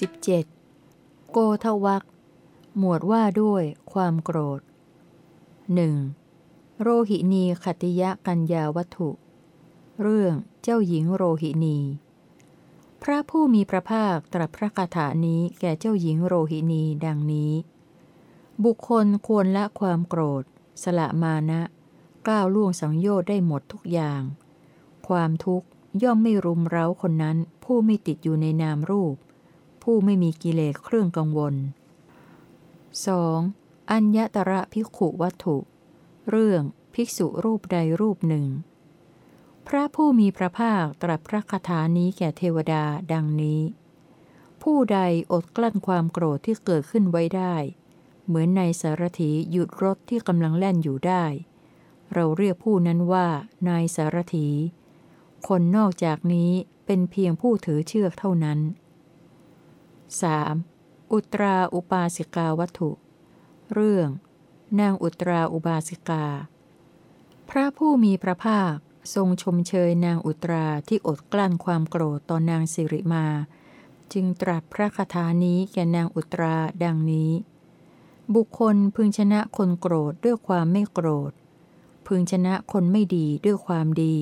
17. โกทวักหมวดว่าด้วยความโกรธหนึ่งโรหินีขติยะกัญญาวัตถุ เรื่องเจ้าหญิงโรหินี พระผู้มีพระภาคตรัสพระคาถานี้แก่เจ้าหญิงโรหินีดังนี้ บุคคลควรละความโกรธ สละมานะก้าวล่วงสังโยชน์ได้หมดทุกอย่าง ความทุกข์ย่อมไม่รุมเร้าคนนั้นผู้ไม่ติดอยู่ในนามรูป ผู้ไม่มีกิเลสเครื่องกังวล 2. อัญญตระภิกขุวัตถุ เรื่องภิกษุรูปใดรูปหนึ่ง พระผู้มีพระภาคตรัสพระคาถานี้แก่เทวดาดังนี้ ผู้ใดอดกลั้นความโกรธที่เกิดขึ้นไว้ได้ เหมือนในสารถีหยุดรถที่กำลังแล่นอยู่ได้ เราเรียกผู้นั้นว่านายสารถี คนนอกจากนี้เป็นเพียงผู้ถือเชือกเท่านั้น 3. อุตราอุปาสิกาวัตถุ เรื่อง นางอุตราอุบาสิกา พระผู้มีพระภาคทรงชมเชยนางอุตราที่อดกลั้นความโกรธต่อนางสิริมา จึงตรัสพระคาถานี้แก่นางอุตราดังนี้ บุคคลพึงชนะคนโกรธด้วยความไม่โกรธ พึงชนะคนไม่ดีด้วยความดี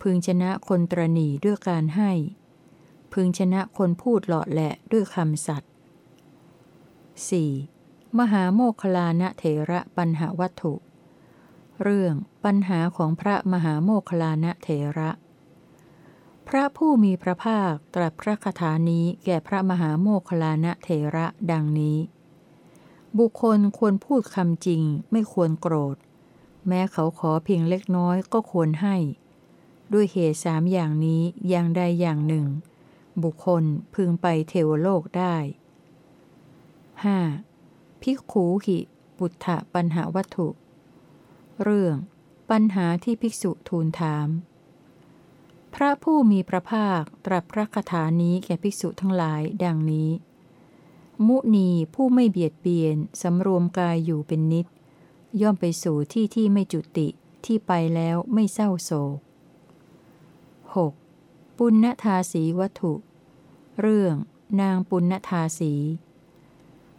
พึงชนะคนตรณีด้วยการให้ พึงชนะคนพูดหลอแหละด้วยคำสัตย์ 4. มหาโมคลานะเถระปัญหาวัตถุ เรื่องปัญหาของพระมหาโมคลานะเถระ พระผู้มีพระภาคตรัสพระคาถานี้แก่พระมหาโมคลานะเถระดังนี้ บุคคลควรพูดคำจริงไม่ควรโกรธ แม้เขาขอเพียงเล็กน้อยก็ควรให้ ด้วยเหตุสามอย่างนี้อย่างใดอย่างหนึ่ง บุคคลพึงไปเทวโลกได้ 5. พิกขูหิปุถถะปัญหาวัตถุ เรื่องปัญหาที่ภิกษุทูลถาม พระผู้มีพระภาคตรัสพระคาถานี้แก่ภิกษุทั้งหลายดังนี้ มุนีผู้ไม่เบียดเบียนสำรวมกายอยู่เป็นนิด ย่อมไปสู่ที่ที่ไม่จุติที่ไปแล้วไม่เศร้าโศก 6. ปุณณธาสีวัตถุ เรื่องนางปุณณธาสี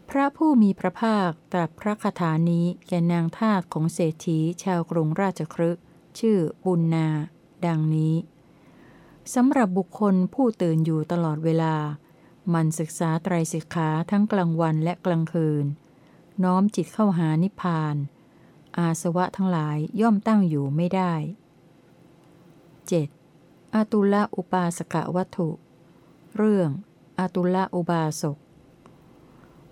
พระผู้มีพระภาคตรัสพระคาถานี้แก่นางทาสของเศรษฐีชาวกรุงราชครึชื่อปุณนา ดังนี้สำหรับบุคคลผู้ตื่นอยู่ตลอดเวลา มันศึกษาไตรสิกขาทั้งกลางวันและกลางคืน น้อมจิตเข้าหานิพพาน อาสวะทั้งหลายย่อมตั้งอยู่ไม่ได้ 7. อตุละอุปาสกวัตถุ เรื่องอตุละอุบาสก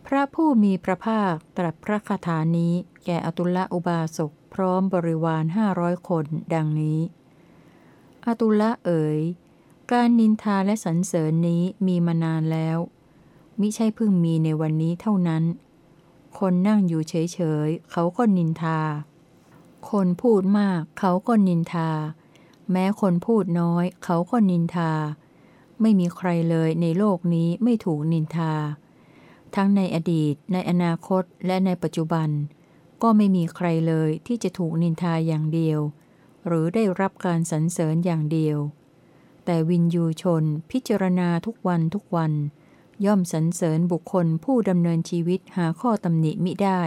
พระผู้มีพระภาคตรัสพระคาถานี้แก่อตุละอุบาสกพร้อมบริวารห้าร้อยคน ดังนี้ อตุละเอ๋ย การนินทาและสรรเสริญนี้มีมานานแล้ว มิใช่เพิ่งมีในวันนี้เท่านั้น คนนั่งอยู่เฉยๆ เขาก็นินทา คนพูดมากเขาก็นินทา แม้คนพูดน้อย เขาก็นินทา ไม่มีใครเลยในโลกนี้ไม่ถูกนินทา ทั้งในอดีต ในอนาคตและในปัจจุบัน ก็ไม่มีใครเลยที่จะถูกนินทาอย่างเดียว หรือได้รับการสรรเสริญอย่างเดียว แต่วินยูชนพิจารณาทุกวันทุกวัน ย่อมสรรเสริญบุคคลผู้ดำเนินชีวิตหาข้อตำหนิมิได้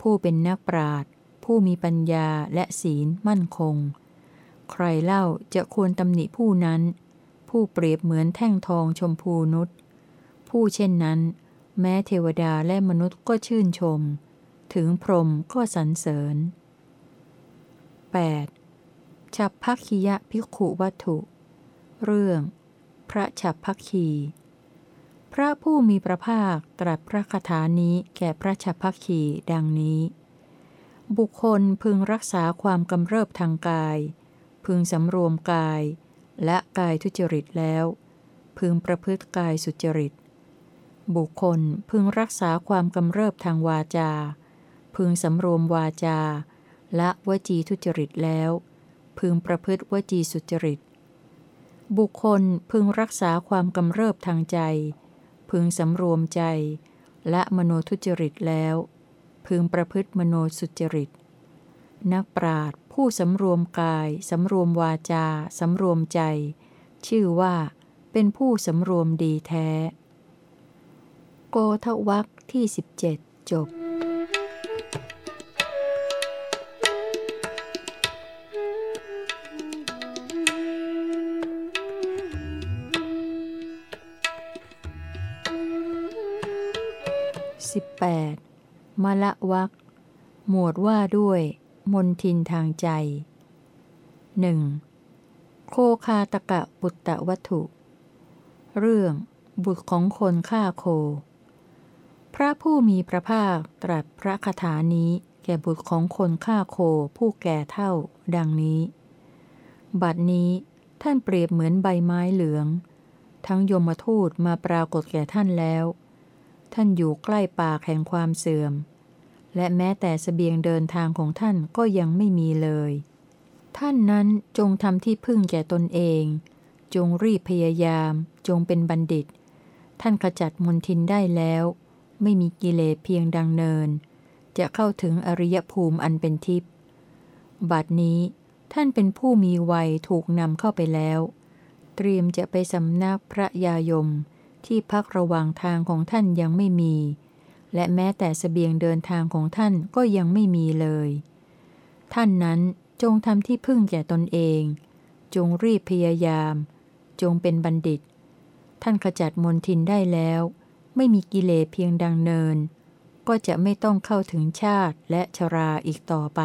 ผู้เป็นนักปราชญ์ผู้มีปัญญาและศีลมั่นคง ใครเล่าจะควรตำหนิผู้นั้น ผู้เปรียบเหมือนแท่งทองชมพูนุษผู้เช่นนั้น แม้เทวดาและมนุษย์ก็ชื่นชม ถึงพรหมก็สรรเสริญ 8. ฉับพักคียะพิขุวัตถุ เรื่อง พระฉับพักคี พระผู้มีพระภาคตรัสพระคาถานี้แก่พระฉับพักคีดังนี้ บุคคลพึงรักษาความกำเริบทางกาย พึงสำรวมกาย และกายทุจริตแล้ว พึงประพฤติกายสุจริต บุคคลพึงรักษาความกำเริบทางวาจา พึงสำรวมวาจา และวจีทุจริตแล้ว พึงประพฤติวจีสุจริต บุคคลพึงรักษาความกำเริบทางใจ พึงสำรวมใจ และมโนทุจริตแล้ว พึงประพฤติมโนสุจริต นักปราด ผู้สำรวมกายสำรวมวาจาสำรวมใจ ชื่อว่า เป็นผู้สำรวมดีแท้ โกทวักที่ 17 จบ 18. มละวักหมวดว่าด้วย มนทินทางใจหนึ่งโคคาตกะปุตตะวัตถุ เรื่องบุตรของคนฆ่าโค พระผู้มีพระภาคตรัสพระคาถานี้แก่บุตรของคนฆ่าโคผู้แก่เท่า ดังนี้ บัดนี้ท่านเปรียบเหมือนใบไม้เหลือง ทั้งยมทูตมาปรากฏแก่ท่านแล้ว ท่านอยู่ใกล้ปากแห่งความเสื่อม และแม้แต่สเสบียงเดินทางของท่านก็ยังไม่มีเลย ท่านนั้นจงทำที่พึ่งแก่ตนเอง จงรีบพยายาม จงเป็นบัณฑิต ท่านขจัดมนทินได้แล้ว ไม่มีกิเลสเพียงดังเนิน จะเข้าถึงอริยภูมิอันเป็นทิพย์บัดนี้ท่านเป็นผู้มีวัยถูกนำเข้าไปแล้ว เตรียมจะไปสำนักพระยายมที่พักระหว่างทางของท่านยังไม่มี และแม้แต่สเสบียงเดินทางของท่านก็ยังไม่มีเลย ท่านนั้นจงทำที่พึ่งแก่ตนเอง จงรีบพยายาม จงเป็นบัณฑิต ท่านขจัดมนทินได้แล้ว ไม่มีกิเลสเพียงดังเนิน ก็จะไม่ต้องเข้าถึงชาติและชราอีกต่อไป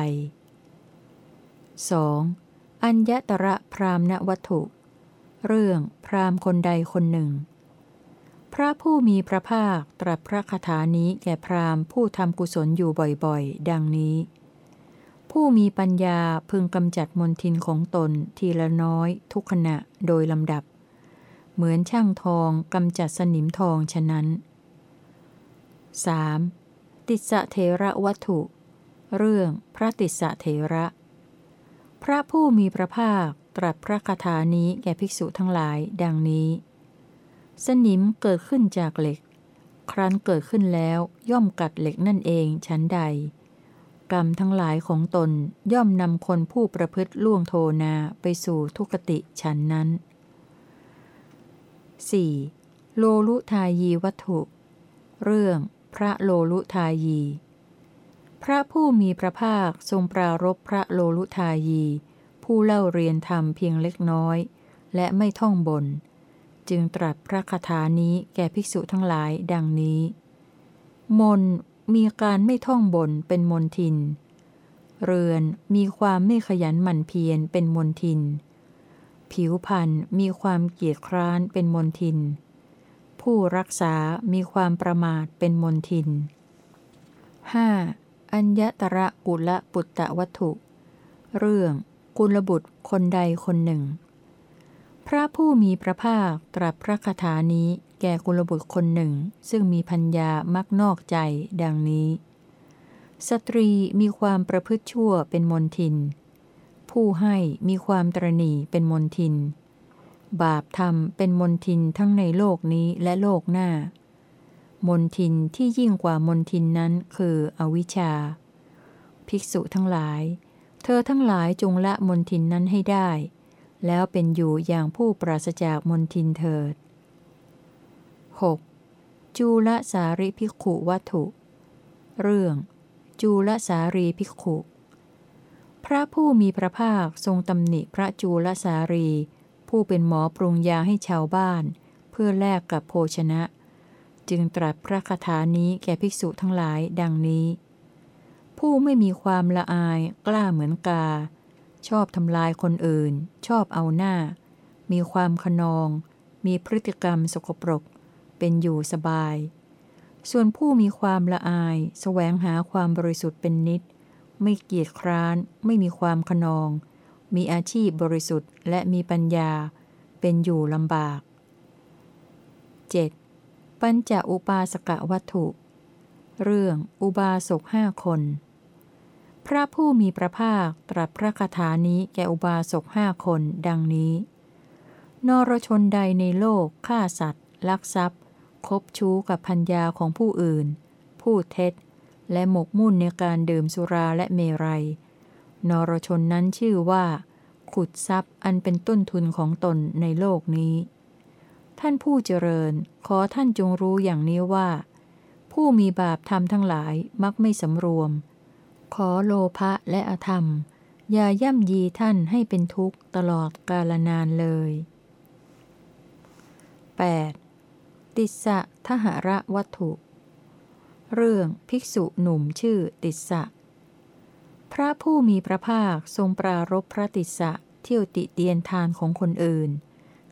2. อัญญตระพรามณวัตถุ เรื่องพรามคนใดคนหนึ่ง พระผู้มีพระภาคตรัสพระคาถานี้แก่พราหมณ์ผู้ทำกุศลอยู่บ่อยๆ ดังนี้ ผู้มีปัญญาพึงกำจัดมนทินของตนทีละน้อยทุกขณะโดยลำดับ เหมือนช่างทองกำจัดสนิมทองฉะนั้น 3. ติสะเทระวัตถุ เรื่องพระติสะเทระ พระผู้มีพระภาคตรัสพระคาถานี้แก่ภิกษุทั้งหลายดังนี้ สนิมเกิดขึ้นจากเหล็ก ครั้นเกิดขึ้นแล้วย่อมกัดเหล็กนั่นเองชั้นใด กรรมทั้งหลายของตนย่อมนำคนผู้ประพฤติล่วงโทนาไปสู่ทุกติฉันนั้น 4. โลลุทายีวัตถุ เรื่อง พระโลลุทายี พระผู้มีพระภาคทรงปรารบพระโลลุทายี ผู้เล่าเรียนธรรมเพียงเล็กน้อย และไม่ท่องบน จึงตรัสพระคาถานี้แก่ภิกษุทั้งหลายดังนี้ มนมีการไม่ท่องบนเป็นมนทิน เรือนมีความไม่ขยันหมั่นเพียรเป็นมนทิน ผิวพันธ์มีความเกียจคร้านเป็นมนทิน ผู้รักษามีความประมาทเป็นมนทิน 5. อัญญตระกุละปุตตะวัตถุ เรื่องกุลบุตรคนใดคนหนึ่ง พระผู้มีพระภาคตรัสพระคาถานี้แก่กุลบุตรคนหนึ่ง ซึ่งมีพัญญามักนอกใจดังนี้ สตรีมีความประพฤติชั่วเป็นมนทิน ผู้ให้มีความตรณีเป็นมนทิน บาปธรรมเป็นมนทินทั้งในโลกนี้และโลกหน้า มนทินที่ยิ่งกว่ามนทินนั้นคืออวิชชา ภิกษุทั้งหลาย เธอทั้งหลายจงละมนทินนั้นให้ได้ แล้วเป็นอยู่อย่างผู้ปราศจากมนทินเถิด 6. จูลสาริภิกขุวัตถุ เรื่อง จูลสารีภิกขุ พระผู้มีพระภาคทรงตำหนิพระจูลสารี ผู้เป็นหมอปรุงยาให้ชาวบ้าน เพื่อแลกกับโภชนะ จึงตรัสพระคาถานี้แก่ภิกษุทั้งหลายดังนี้ ผู้ไม่มีความละอายกล้าเหมือนกา ชอบทำลายคนอื่น ชอบเอาหน้า มีความขนอง มีพฤติกรรมสกปรก เป็นอยู่สบาย ส่วนผู้มีความละอายแสวงหาความบริสุทธิ์เป็นนิด ไม่เกียจคร้าน ไม่มีความขนอง มีอาชีพบริสุทธิ์และมีปัญญา เป็นอยู่ลำบาก 7. ปัญจอุปาสกะวัตถุ เรื่องอุบาสกห้าคน พระผู้มีพระภาคตรัสพระคาถานี้แก่อุบาสกห้าคนดังนี้ นรชนใดในโลกฆ่าสัตว์ ลักทรัพย์ คบชู้กับพัญญาของผู้อื่น พูดเท็จ และหมกมุ่นในการดื่มสุราและเมรัย นรชนนั้นชื่อว่า ขุดทรัพย์อันเป็นต้นทุนของตนในโลกนี้ ท่านผู้เจริญขอท่านจงรู้อย่างนี้ว่า ผู้มีบาปทำทั้งหลายมักไม่สำรวม ขอโลภะและอธรรม อย่าย่ำยีท่านให้เป็นทุกข์ตลอดกาลนานเลย 8. ติสสะทหระวัตถุ เรื่องภิกษุหนุ่มชื่อติสสะพระผู้มีพระภาคทรงปรารบพระติสสะเที่ยวติเตียนทานของคนอื่น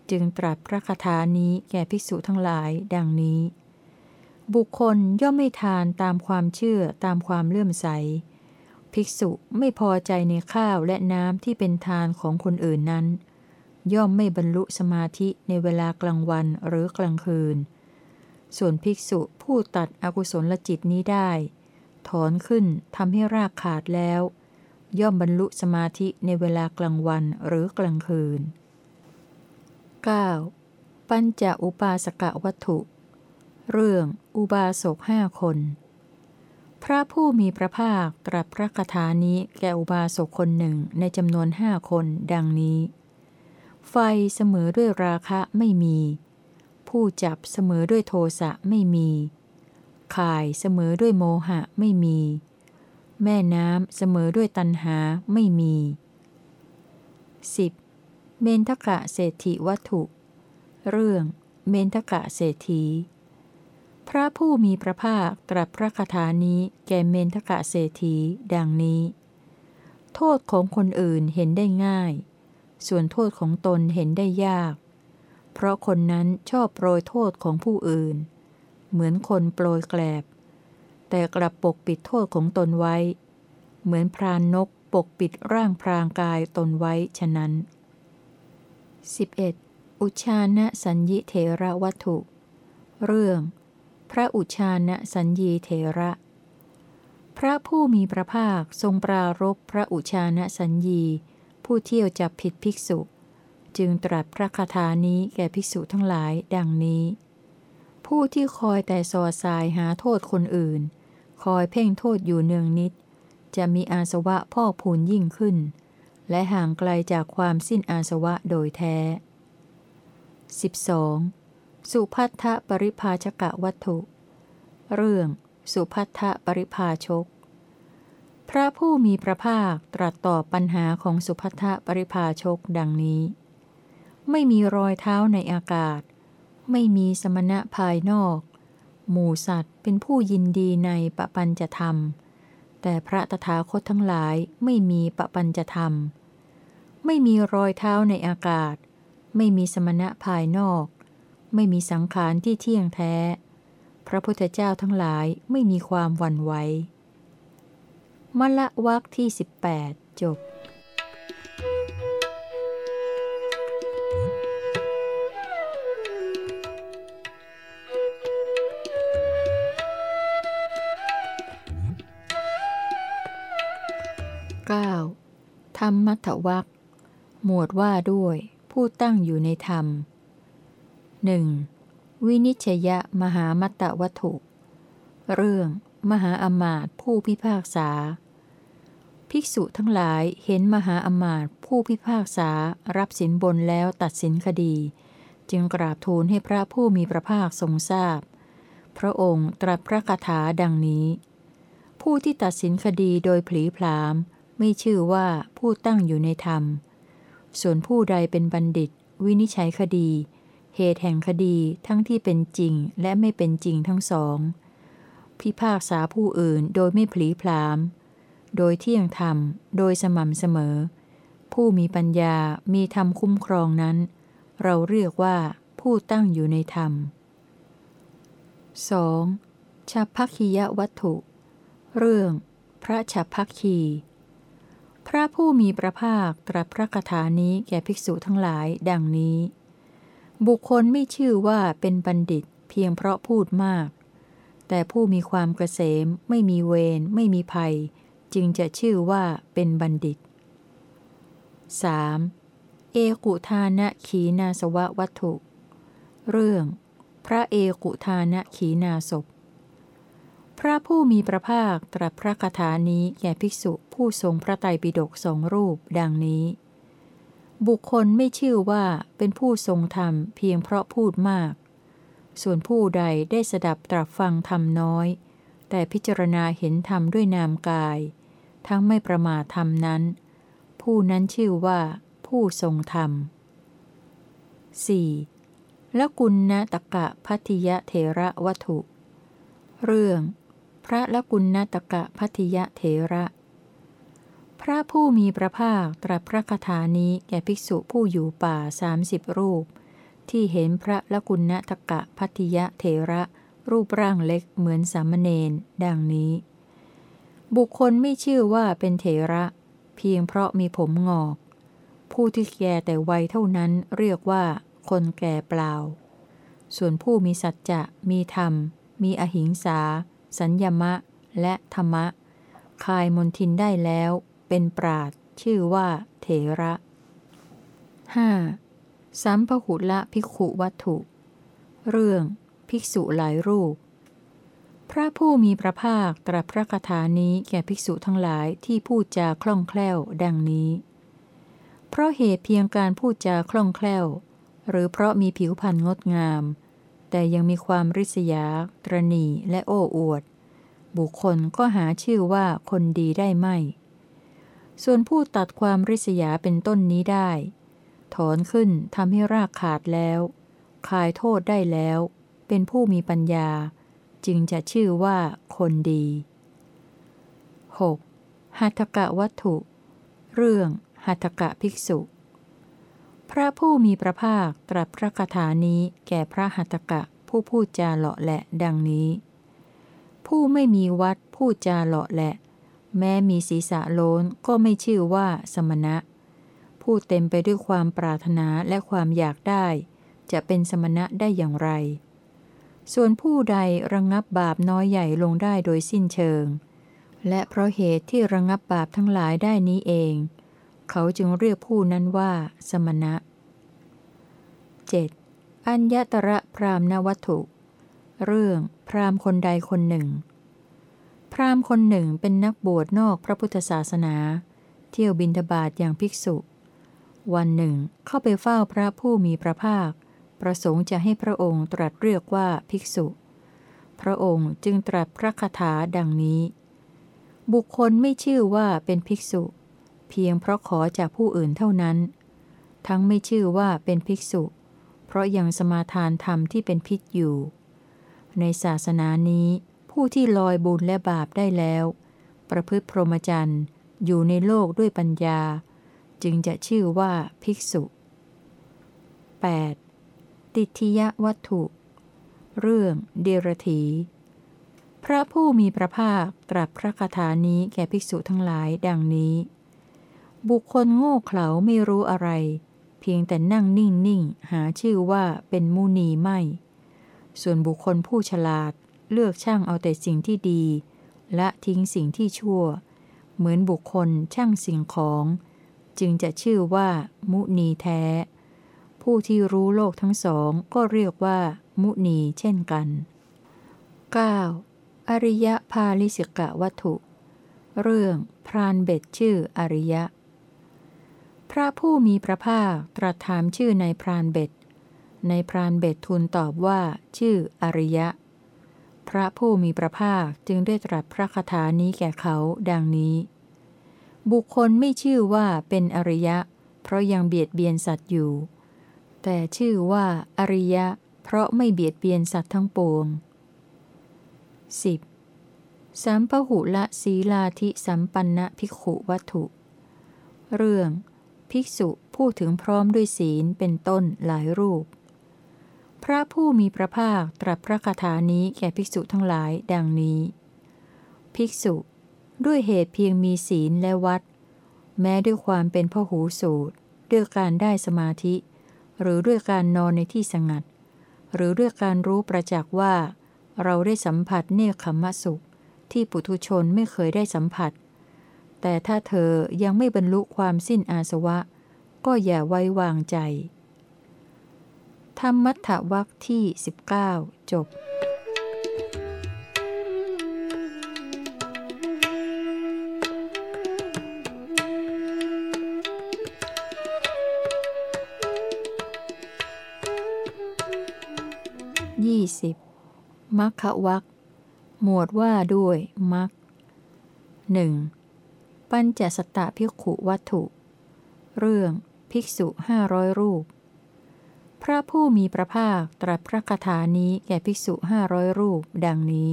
จึงตรัสพระคาถานี้แก่ภิกษุทั้งหลายดังนี้บุคคลย่อมไม่ทานตามความเชื่อตามความเลื่อมใส ภิกษุไม่พอใจในข้าวและน้ำที่เป็นทานของคนอื่นนั้น ย่อมไม่บรรลุสมาธิในเวลากลางวันหรือกลางคืน ส่วนภิกษุผู้ตัดอกุศลจิตนี้ได้ ถอนขึ้นทำให้รากขาดแล้ว ย่อมบรรลุสมาธิในเวลากลางวันหรือกลางคืน 9. ปัญจอุปาสกวัตถุ เรื่องอุบาสกห้าคน พระผู้มีพระภาคตรัสพระคาถานี้แก่อุบาสกคนหนึ่งในจำนวนห้าคนดังนี้ ไฟเสมอด้วยราคะไม่มี ผู้จับเสมอด้วยโทสะไม่มีข่ายเสมอด้วยโมหะไม่มี แม่น้ำเสมอด้วยตันหาไม่มี 10. เมนทกะเศรษฐิวัตถุ เรื่อง เมนทกะเศรษฐี พระผู้มีพระภาคตรัสพระคาถานี้แก่เมนทกะเศรษฐีดังนี้ โทษของคนอื่นเห็นได้ง่าย ส่วนโทษของตนเห็นได้ยาก เพราะคนนั้นชอบโปรยโทษของผู้อื่น เหมือนคนโปรยแกลบ แต่กลับปกปิดโทษของตนไว้ เหมือนพรานนกปกปิดร่างพรางกายตนไว้ฉะนั้น 11. อุชานะสัญญิเทระวัตถุ เรื่อง พระอุชานะสัญญีเทระ พระผู้มีพระภาคทรงปรารบพระอุชานะสัญญี ผู้เที่ยวจับผิดภิกษุ จึงตรัสพระคาถานี้แก่ภิกษุทั้งหลายดังนี้ ผู้ที่คอยแต่สอดสายหาโทษคนอื่น คอยเพ่งโทษอยู่เนืองนิด จะมีอาสวะพอกพูนยิ่งขึ้น และห่างไกลจากความสิ้นอาสวะโดยแท้ 12. สุพัทธปริภาชกะวัตถุ เรื่อง สุพัทธปริภาชก พระผู้มีพระภาคตรัสตอบปัญหาของสุพัทธปริภาชกดังนี้ ไม่มีรอยเท้าในอากาศ ไม่มีสมณะภายนอก หมู่สัตว์เป็นผู้ยินดีในปปัญจะธรรม แต่พระตถาคตทั้งหลายไม่มีปปัญจะธรรม ไม่มีรอยเท้าในอากาศ ไม่มีสมณะภายนอก ไม่มีสังขารที่เที่ยงแท้ พระพุทธเจ้าทั้งหลายไม่มีความหวั่นไหวมละวักที่ 18 จบ 9. ธรรมัทวักหมวดว่าด้วย ผู้ตั้งอยู่ในธรรม หนึ่งวินิชยมหามัตตวัตถุ เรื่อง มหาอมาตผู้พิพากษา ภิกษุทั้งหลายเห็นมหาอมาตผู้พิพากษารับสินบนแล้วตัดสินคดี จึงกราบทูลให้พระผู้มีพระภาคทรงทราบพพระองค์ตรัสพระคาถาดังนี้ ผู้ที่ตัดสินคดีโดยผลีพรามไม่ชื่อว่าผู้ตั้งอยู่ในธรรม ส่วนผู้ใดเป็นบัณฑิต วินิจฉัยคดี เหตุแห่งคดีทั้งที่เป็นจริงและไม่เป็นจริงทั้งสอง พิพากษาผู้อื่นโดยไม่ผลีพราม โดยเที่ยงธรรม โดยสม่ำเสมอ ผู้มีปัญญามีธรรมคุ้มครองนั้น เราเรียกว่าผู้ตั้งอยู่ในธรรม 2. ฉัพพคียวัตถุ เรื่องพระฉัพพคี พระผู้มีพระภาคตรัสพระคาถานี้แก่ภิกษุทั้งหลายดังนี้ บุคคลไม่ชื่อว่าเป็นบัณฑิตเพียงเพราะพูดมาก แต่ผู้มีความเกษม ไม่มีเวรไม่มีภัย จึงจะชื่อว่าเป็นบัณฑิต 3. เอกุทานะขีนาสวะวัตถุ เรื่อง พระเอกุทานะขีนาศพพระผู้มีพระภาคตรัสพระคาถานี้แก่ภิกษุผู้ทรงพระไตรปิฎกสองรูปดังนี้ บุคคลไม่ชื่อว่าเป็นผู้ทรงธรรมเพียงเพราะพูดมาก ส่วนผู้ใดได้สดับตรับฟังธรรมน้อย แต่พิจารณาเห็นธรรมด้วยนามกาย ทั้งไม่ประมาทธรรมนั้น ผู้นั้นชื่อว่า ผู้ทรงธรรม 4. และกุณณตกะพัทยเถระวัตถุ เรื่อง พระละกุณณตกะพัทยเถระ พระผู้มีพระภาคตรัสพระคาถานี้แก่ภิกษุผู้อยู่ป่าสามสิบรูป ที่เห็นพระละกุณตกะพัทยะเถระ รูปร่างเล็กเหมือนสามเณรดังนี้ บุคคลไม่ชื่อว่าเป็นเถระ เพียงเพราะมีผมงอก ผู้ที่แก่แต่วัยเท่านั้นเรียกว่า คนแก่เปล่า ส่วนผู้มีสัจจะ มีธรรม มีอหิงสา สัญญมะ และธรรมะ คายมนทินได้แล้ว เป็นปราดชื่อว่า เถระ 5. สัมพหุละภิกขุวัตถุ เรื่องภิกษุหลายรูป พระผู้มีพระภาคตรัสพระคาถานี้แก่ภิกษุทั้งหลายที่พูดจาคล่องแคล่วดังนี้ เพราะเหตุเพียงการพูดจาคล่องแคล่ว หรือเพราะมีผิวพรรณงดงาม แต่ยังมีความริษยา ตรณีและโอ้อวด บุคคลก็หาชื่อว่าคนดีได้ไม่ ส่วนผู้ตัดความริษยาเป็นต้นนี้ได้ ถอนขึ้นทำให้รากขาดแล้ว คลายโทษได้แล้ว เป็นผู้มีปัญญา จึงจะชื่อว่าคนดี 6. หัตถกะวัตถุ เรื่องหัตถกะภิกษุ พระผู้มีพระภาคตรัสพระคาถานี้แก่พระหัตถกะผู้พูดจาเลาะแหละดังนี้ ผู้ไม่มีวัดพูดจาเลาะแหละ แม้มีศีรษะโล้นก็ไม่ชื่อว่าสมณะ ผู้เต็มไปด้วยความปรารถนาและความอยากได้ จะเป็นสมณะได้อย่างไร ส่วนผู้ใดระงงับบาปน้อยใหญ่ลงได้โดยสิ้นเชิง และเพราะเหตุที่ระงงับบาปทั้งหลายได้นี้เอง เขาจึงเรียกผู้นั้นว่า สมณะ 7. อัญญตระพรามณวัตถุ เรื่องพรามคนใดคนหนึ่ง พราหมณ์คนหนึ่งเป็นนักบวชนอกพระพุทธศาสนา เที่ยวบินทบาทอย่างภิกษุ วันหนึ่งเข้าไปเฝ้าพระผู้มีพระภาค ประสงค์จะให้พระองค์ตรัสเรียกว่าภิกษุ พระองค์จึงตรัสพระคาถาดังนี้ บุคคลไม่ชื่อว่าเป็นภิกษุ เพียงเพราะขอจากผู้อื่นเท่านั้น ทั้งไม่ชื่อว่าเป็นภิกษุ เพราะยังสมาทานธรรมที่เป็นพิษอยู่ ในศาสนานี้ ผู้ที่ลอยบุญและบาปได้แล้ว ประพฤติพรหมจรรย์อยู่ในโลกด้วยปัญญา จึงจะชื่อว่าภิกษุ 8. ติทิยวัตถุ เรื่องเดรถีพระผู้มีพระภาคตรัสพระคาถานี้แก่ภิกษุทั้งหลายดังนี้ บุคคลโง่เขลาไม่รู้อะไร เพียงแต่นั่งนิ่งนิ่งหาชื่อว่าเป็นมุนีไม่ ส่วนบุคคลผู้ฉลาด เลือกช่างเอาแต่สิ่งที่ดี และทิ้งสิ่งที่ชั่ว เหมือนบุคคลช่างสิ่งของ จึงจะชื่อว่า มุนีแท้ ผู้ที่รู้โลกทั้งสองก็เรียกว่า มุนีเช่นกัน 9. อริยภาลิสิกะวัตถุ เรื่องพรานเบ็ดชื่ออริยะ พระผู้มีพระภาคตรัสถามชื่อในพรานเบ็ด ในพรานเบ็ดทูลตอบว่า ชื่ออริยะ พระผู้มีพระภาคจึงได้ตรัสพระคาถานี้แก่เขาดังนี้ บุคคลไม่ชื่อว่าเป็นอริยะ เพราะยังเบียดเบียนสัตว์อยู่ แต่ชื่อว่าอริยะ เพราะไม่เบียดเบียนสัตว์ทั้งปวง 10. สัมพหุละศีลาธิสัมปันนะภิกขุวัตถุ เรื่อง ภิกษุพูดถึงพร้อมด้วยศีลเป็นต้นหลายรูป พระผู้มีพระภาคตรัสพระคาถานี้แก่ภิกษุทั้งหลายดังนี้ ภิกษุ ด้วยเหตุเพียงมีศีลและวัด แม้ด้วยความเป็นพ่อหูสูตร ด้วยการได้สมาธิ หรือด้วยการนอนในที่สงัด หรือด้วยการรู้ประจักษ์ว่า เราได้สัมผัสเนคขมสุข ที่ปุถุชนไม่เคยได้สัมผัส แต่ถ้าเธอยังไม่บรรลุความสิ้นอาสวะ ก็อย่าไว้วางใจ ธรรมัทธวักที่ 19 จบยี่สิบมัคควักหมวดว่าด้วยมัคหนึ่งปัญจสตะพิกขุวัตถุ เรื่องภิกษุห้าร้อยรูป พระผู้มีพระภาคตรัสพระคาถานี้แก่ภิกษุห้าร้อยรูป ดังนี้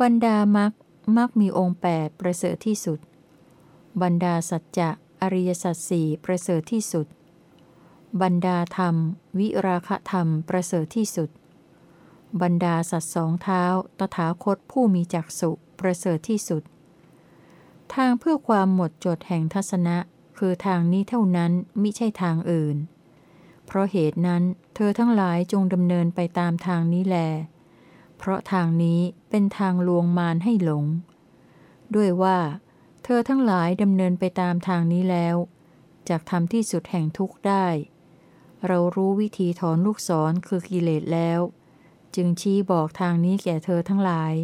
บรรดามักมักมีองค์แปดประเสริฐที่สุด บรรดาสัจจะอริยสัจสี่ประเสริฐที่สุด บรรดาธรรม วิราคะธรรมประเสริฐที่สุด บรรดาสัตว์สองเท้า ตถาคตผู้มีจักสุประเสริฐที่สุด ทางเพื่อความหมดจดแห่งทัศนะ คือทางนี้เท่านั้นมิใช่ทางอื่น ราะเหตุนั้น เธอทั้งหลายจงดำเนินไปตามทางนี้แล เพราะทางนี้เป็นทางลวงมารให้หลง ด้วยว่า เธอทั้งหลายดำเนินไปตามทางนี้แล้วจากทำที่สุดแห่งทุกข์ได้ เรารู้วิธีถอนลูกศรคือกิเลสแล้ว จึงชี้บอกทางนี้แก่เธอทั้งหลาย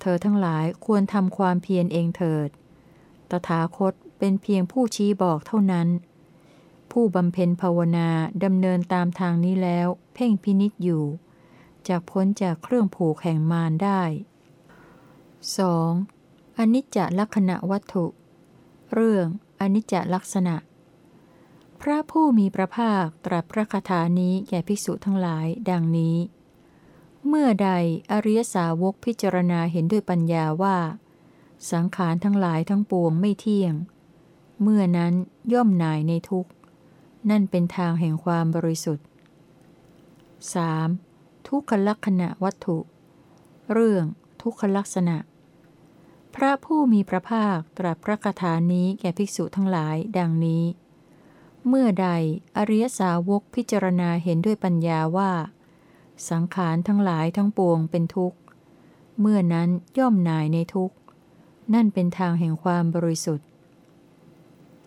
เธอทั้งหลายควรทำความเพียรเองเถิด ตถาคตเป็นเพียงผู้ชี้บอกเท่านั้น ผู้บำเพ็ญภาวนาดำเนินตามทางนี้แล้ว เพ่งพินิษอยู่จากพ้นจากเครื่องผูกแห่งมารได้ 2. อนิจจลักษณะวัตถุ เรื่องอนิจจลักษณะ พระผู้มีพระภาคตรัสพระคาถานี้แก่ภิกษุทั้งหลายดังนี้ เมื่อใดอริยสาวกพิจารณาเห็นด้วยปัญญาว่า สังขารทั้งหลายทั้งปวงไม่เที่ยง เมื่อนั้นย่อมหน่ายในทุกข์ นั่นเป็นทางแห่งความบริสุทธิ์ 3. ทุกขลักษณะวัตถุ เรื่องทุกขลักษณะ พระผู้มีพระภาคตรัสพระคาถานี้แก่ภิกษุทั้งหลายดังนี้ เมื่อใดอริยสาวกพิจารณาเห็นด้วยปัญญาว่า สังขารทั้งหลายทั้งปวงเป็นทุกข์ เมื่อนั้นย่อมหน่ายในทุกข์ นั่นเป็นทางแห่งความบริสุทธิ์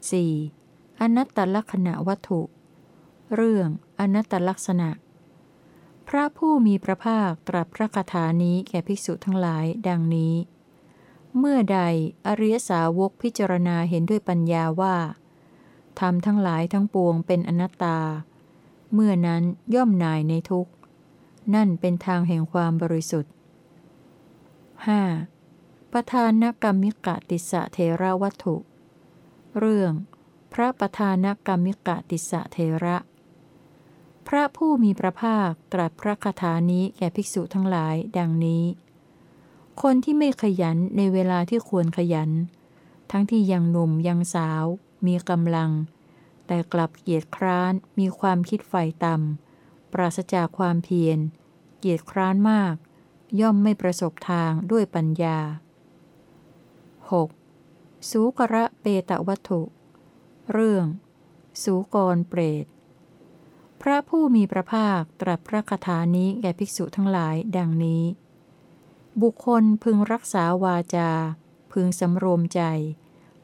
4. อนัตตลักษณะวัตถุ เรื่องอนัตตลักษณะ พระผู้มีพระภาคตรัสพระคาถานี้แก่ภิกษุทั้งหลาย ดังนี้ เมื่อใดอริยสาวกพิจารณาเห็นด้วยปัญญาว่าธรรมทั้งหลายทั้งปวงเป็นอนัตตา เมื่อนั้นย่อมนายในทุกข์นั่นเป็นทางแห่งความบริสุทธิ์ 5. ประธานกรรมิกะติสะเทระวัตถุ เรื่อง พระประธานกรรมิกะติสะเทระ พระผู้มีพระภาคตรัสพระคาถานี้แก่ภิกษุทั้งหลายดังนี้ คนที่ไม่ขยันในเวลาที่ควรขยัน ทั้งที่ยังหนุ่มยังสาว มีกำลัง แต่กลับเกียจคร้านมีความคิดใฝ่ต่ำปราศจากความเพียร เกียจคร้านมาก ย่อมไม่ประสบทางด้วยปัญญา 6. สูกระเปตะวัตถุ เรื่อง สูกรเปรต พระผู้มีพระภาคตรัสพระคาถานี้แก่ภิกษุทั้งหลายดังนี้ บุคคลพึงรักษาวาจา พึงสำรวมใจ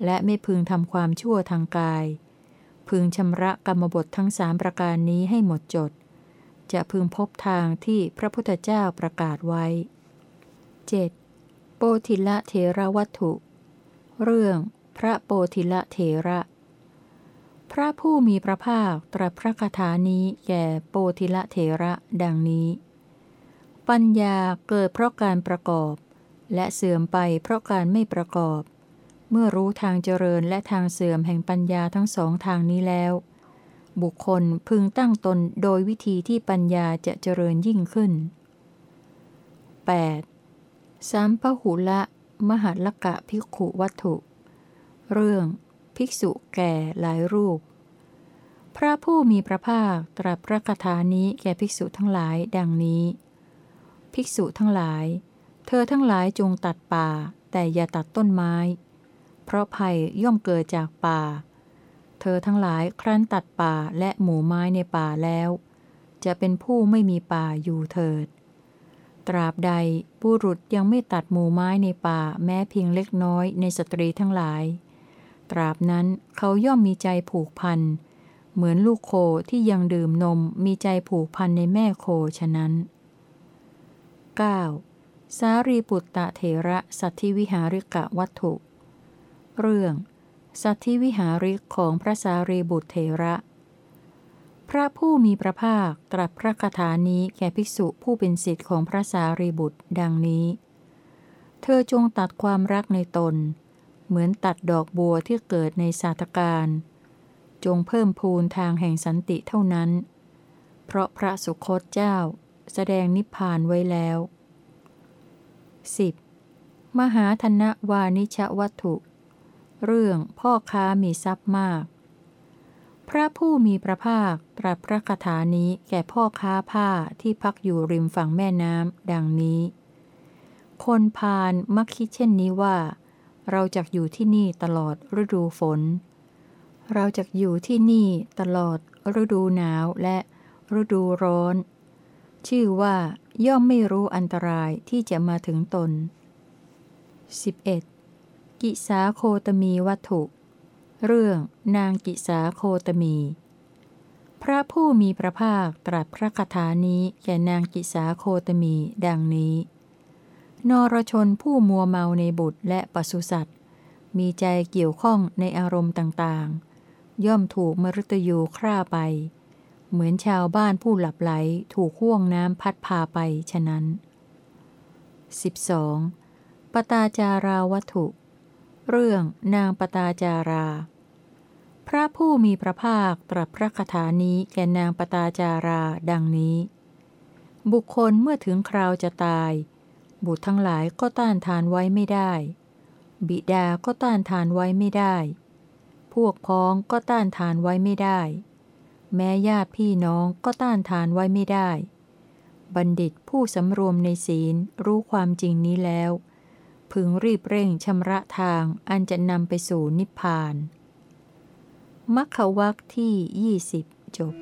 และไม่พึงทำความชั่วทางกาย พึงชำระกรรมบททั้งสามประการนี้ให้หมดจด จะพึงพบทางที่พระพุทธเจ้าประกาศไว้ 7. โปธิละเทระวัตถุ เรื่องพระโปธิละเทระ พระผู้มีพระภาคตรัสพระคาถานี้แก่โปธิละเทระดังนี้ ปัญญาเกิดเพราะการประกอบ และเสื่อมไปเพราะการไม่ประกอบ เมื่อรู้ทางเจริญและทางเสื่อมแห่งปัญญาทั้งสองทางนี้แล้ว บุคคลพึงตั้งตนโดยวิธีที่ปัญญาจะเจริญยิ่งขึ้น 8. สามพหุละ มหลกะภิกขุวัตถุ เรื่อง ภิกษุแก่หลายรูป พระผู้มีพระภาคตรัสพระคาถานี้แก่ภิกษุทั้งหลายดังนี้ ภิกษุทั้งหลาย เธอทั้งหลายจงตัดป่า แต่อย่าตัดต้นไม้ เพราะภัยย่อมเกิดจากป่า เธอทั้งหลายครั้นตัดป่าและหมู่ไม้ในป่าแล้ว จะเป็นผู้ไม่มีป่าอยู่เถิดตราบใดบุรุษยังไม่ตัดหมู่ไม้ในป่าแม้เพียงเล็กน้อยในสตรีทั้งหลาย ตราบนั้นเขาย่อมมีใจผูกพัน เหมือนลูกโคที่ยังดื่มนมมีใจผูกพันในแม่โคฉะนั้น 9. สารีปุตตะเถระสัตธิวิหาริกะวัตถุ เรื่อง สัตธิวิหาริกของพระสารีบุตรเถระ พระผู้มีพระภาคตรัสพระคาถานี้แก่ภิกษุผู้เป็นสิทธิ์ของพระสารีบุตรดังนี้ เธอจงตัดความรักในตน เหมือนตัดดอกบัวที่เกิดในสาตการ จงเพิ่มพูนทางแห่งสันติเท่านั้น เพราะพระสุคตเจ้าแสดงนิพพานไว้แล้ว 10. มหาธนวานิชวัตถุ เรื่องพ่อค้ามีทรัพย์มาก พระผู้มีพระภาคตรัสพระคาถานี้แก่พ่อค้าผ้าที่พักอยู่ริมฝั่งแม่น้ำดังนี้ คนพาลมักคิดเช่นนี้ว่า เราจะอยู่ที่นี่ตลอดฤดูฝน เราจะอยู่ที่นี่ตลอดฤดูหนาวและฤดูร้อน ชื่อว่าย่อมไม่รู้อันตรายที่จะมาถึงตน 11. กิสาโคตมีวัตถุ เรื่องนางกิสาโคตมี พระผู้มีพระภาคตรัสพระคาถานี้แก่นางกิสาโคตมีดังนี้ นรชนผู้มัวเมาในบุตรและปศุสัตว์ มีใจเกี่ยวข้องในอารมณ์ต่างๆ ย่อมถูกมรตยูฆ่าไป เหมือนชาวบ้านผู้หลับไหลถูกห่วงน้ำพัดพาไปฉะนั้น 12. ปตาจาราวัตถุ เรื่องนางปตาจารา พระผู้มีพระภาคตรัสพระคาถานี้แก่นางปตาจาราดังนี้ บุคคลเมื่อถึงคราวจะตาย บุตรทั้งหลายก็ต้านทานไว้ไม่ได้ บิดาก็ต้านทานไว้ไม่ได้ พวกพ้องก็ต้านทานไว้ไม่ได้ แม้ญาติพี่น้องก็ต้านทานไว้ไม่ได้ บัณฑิตผู้สำรวมในศีลรู้ความจริงนี้แล้ว พึงรีบเร่งชำระทางอันจะนำไปสู่นิพพานมัคควักที่20จบ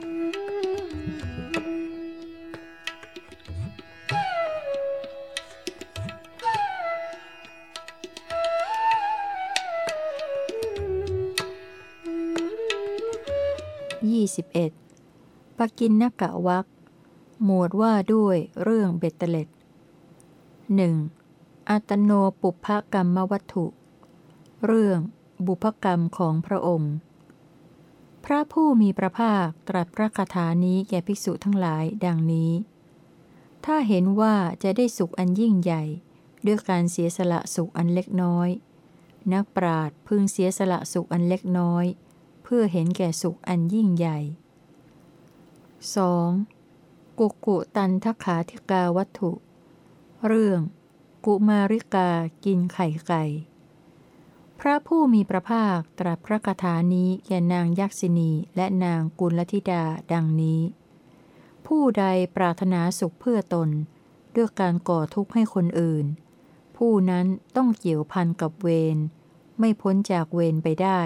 21. ปกินนกะวักหมวดว่าด้วยเรื่องเบตเตเล็ดหนึ่งอัตโนปุพกรรมวัตถุ เรื่องบุพกรรมของพระองค์ พระผู้มีพระภาคตรัสพระคาถานี้แก่ภิกษุทั้งหลายดังนี้ ถ้าเห็นว่าจะได้สุขอันยิ่งใหญ่ ด้วยการเสียสละสุขอันเล็กน้อย นักปราดพึงเสียสละสุขอันเล็กน้อย เพื่อเห็นแก่สุขอันยิ่งใหญ่ 2. กุกุตันทขาธิกาวัตถุ เรื่อง กุมาริกากินไข่ไก่ พระผู้มีพระภาคตรัสพระคาถานี้แก่นางยักษินีและนางกุลธิดาดังนี้ ผู้ใดปรารถนาสุขเพื่อตน ด้วยการก่อทุกข์ให้คนอื่น ผู้นั้นต้องเกี่ยวพันกับเวรไม่พ้นจากเวรไปได้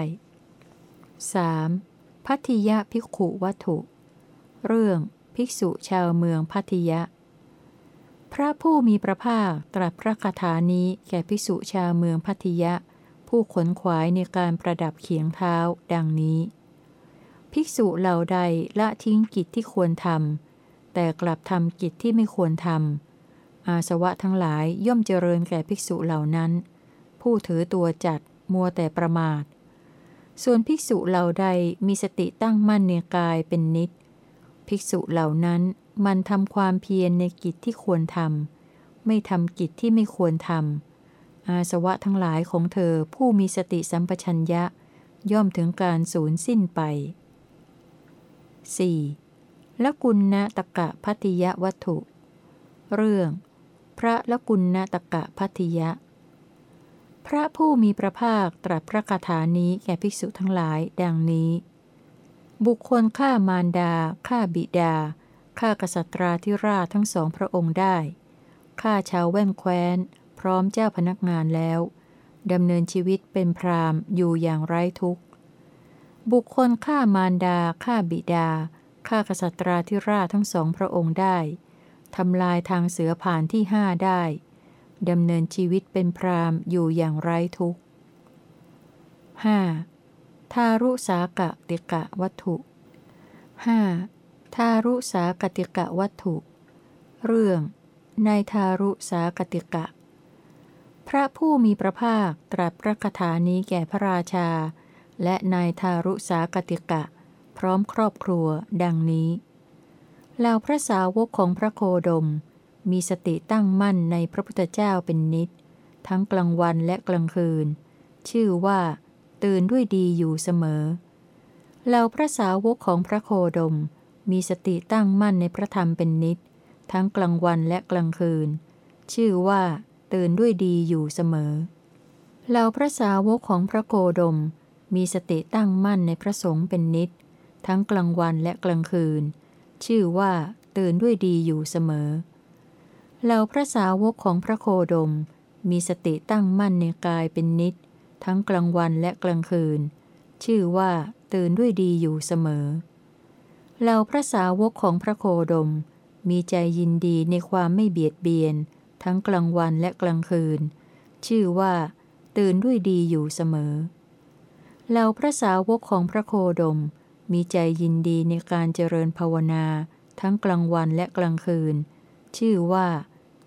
3. พัทยภิกขุวัตถุ เรื่องภิกษุชาวเมืองพัทยะ พระผู้มีพระภาคตรัสพระคาถานี้แก่ภิกษุชาวเมืองพัทยะ ผู้ขนขวายในการประดับเขียงเท้าดังนี้ ภิกษุเหล่าใดละทิ้งกิจที่ควรทำแต่กลับทำกิจที่ไม่ควรทำอาสวะทั้งหลายย่อมเจริญแก่ภิกษุเหล่านั้น ผู้ถือตัวจัดมัวแต่ประมาท ส่วนภิกษุเหล่าใดมีสติตั้งมั่นในกายเป็นนิด ภิกษุเหล่านั้นมันทำความเพียรในกิจที่ควรทำไม่ทำกิจที่ไม่ควรทำอาสวะทั้งหลายของเธอผู้มีสติสัมปชัญญะ ย่อมถึงการสูญสิ้นไป 4. ละกุณณตกะพัติยวัตถุ เรื่อง พระละกุณณตกะพัติยะ พระผู้มีพระภาคตรัสพระคาถานี้แก่ภิกษุทั้งหลาย ดังนี้ บุคคลฆ่ามารดาฆ่าบิดาฆ่ากษัตราธิราชทั้งสองพระองค์ได้ฆ่าชาวแว่นแคว้น พร้อมเจ้าพนักงานแล้วดำเนินชีวิตเป็นพรามอยู่อย่างไร้ทุกข์ บุคคลฆ่ามารดาฆ่าบิดาฆ่ากษัตราธิราชทั้งสองพระองค์ได้ทำลายทางเสือผ่านที่ห้าได้ ดำเนินชีวิตเป็นพรามอยู่อย่างไร้ทุกข์ 5. ทารุสากะติกะวัตถุ 5. ทารุสากติกะวัตถุ เรื่องนายทารุสากติกะ พระผู้มีพระภาคตรัสพระคาถานี้แก่พระราชา และนายทารุสากติกะพพร้อมครอบครัวดังนี้เหล่าพระสาวกของพระโคดม มีสติตั้งมั่นในพระพุทธเจ้าเป็นนิด ทั้งกลางวันและกลางคืน ชื่อว่า ตื่นด้วยดีอยู่เสมอเหล่าพระสาวกของพระโคดม มีสติตั้งมั่นในพระธรรมเป็นนิด ทั้งกลางวันและกลางคืน ชื่อว่า ตื่นด้วยดีอยู่เสมอเหล่าพระสาวกของพระโคดม มีสติตั้งมั่นในพระสงฆ์เป็นนิด ทั้งกลางวันและกลางคืน ชื่อว่า ตื่นด้วยดีอยู่เสมอ เหล่าพระสาวกของพระโคดม มีสติตั้งมั่นในกายเป็นนิด ทั้งกลางวันและกลางคืน ชื่อว่าตื่นด้วยดีอยู่เสมอ เหล่าพระสาวกของพระโคดม มีใจยินดีในความไม่เบียดเบียน ทั้งกลางวันและกลางคืน ชื่อว่า ตื่นด้วยดีอยู่เสมอ เหล่าพระสาวกของพระโคดม มีใจยินดีในการเจริญภาวนา ทั้งกลางวันและกลางคืน ชื่อว่า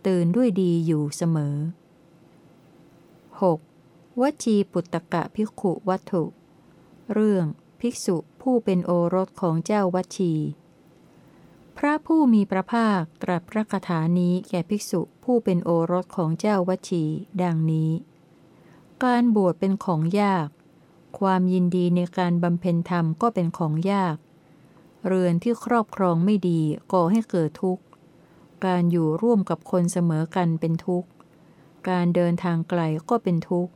ตื่นด้วยดีอยู่เสมอ 6. วชีปุตตะพิขุวัตถุ เรื่องภิกษุผู้เป็นโอรสของเจ้าวัชี พระผู้มีพระภาคตรัสพระคาถานี้แก่ภิกษุผู้เป็นโอรสของเจ้าวัชี ดังนี้ การบวชเป็นของยาก ความยินดีในการบำเพ็ญธรรมก็เป็นของยาก เรือนที่ครอบครองไม่ดีก่อให้เกิดทุกข์ การอยู่ร่วมกับคนเสมอกันเป็นทุกข์ การเดินทางไกลก็เป็นทุกข์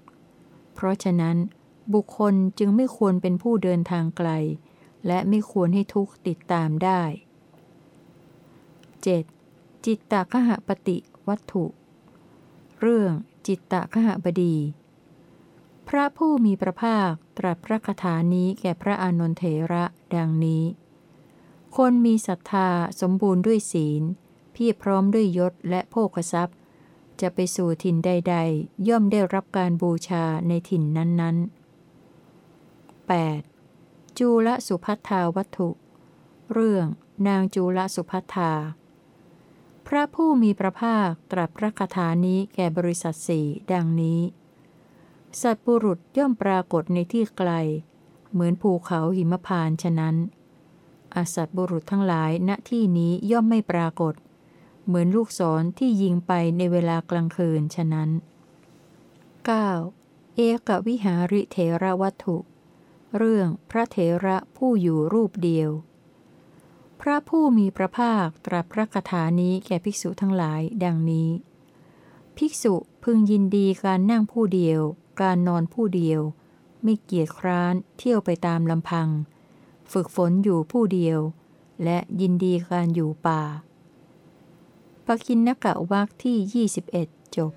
เพราะฉะนั้น บุคคลจึงไม่ควรเป็นผู้เดินทางไกล และไม่ควรให้ทุกข์ติดตามได้ 7. จิตตคหปฏิวัตถุ เรื่องจิตตคหบดี พระผู้มีพระภาคตรัสพระคาถานี้แก่พระอานนทเถระดังนี้ คนมีศรัทธาสมบูรณ์ด้วยศีล พี่พร้อมด้วยยศและโภคทรัพย์ จะไปสู่ถิ่นใด ๆ ย่อมได้รับการบูชาในถิ่นนั้นๆ 8. จูลสุพัทธาวัตถุ เรื่อง นางจูลสุพัทธา พระผู้มีพระภาคตรัสพระคาถานี้แก่บริษัทสี่ดังนี้ สัตบุรุษย่อมปรากฏในที่ไกล เหมือนภูเขาหิมพานฉะนั้นอสัตบุรุษทั้งหลายณที่นี้ย่อมไม่ปรากฏ เหมือนลูกศรที่ยิงไปในเวลากลางคืนฉะนั้น 9. เอกวิหาริเทระวัตถุ เรื่องพระเถระผู้อยู่รูปเดียว พระผู้มีพระภาคตรัสพระคาถานี้แก่ภิกษุทั้งหลายดังนี้ ภิกษุพึงยินดีการนั่งผู้เดียว การนอนผู้เดียว ไม่เกียจคร้านเที่ยวไปตามลำพัง ฝึกฝนอยู่ผู้เดียว และยินดีการอยู่ป่า ปกินนกะวักที่ 21 จบ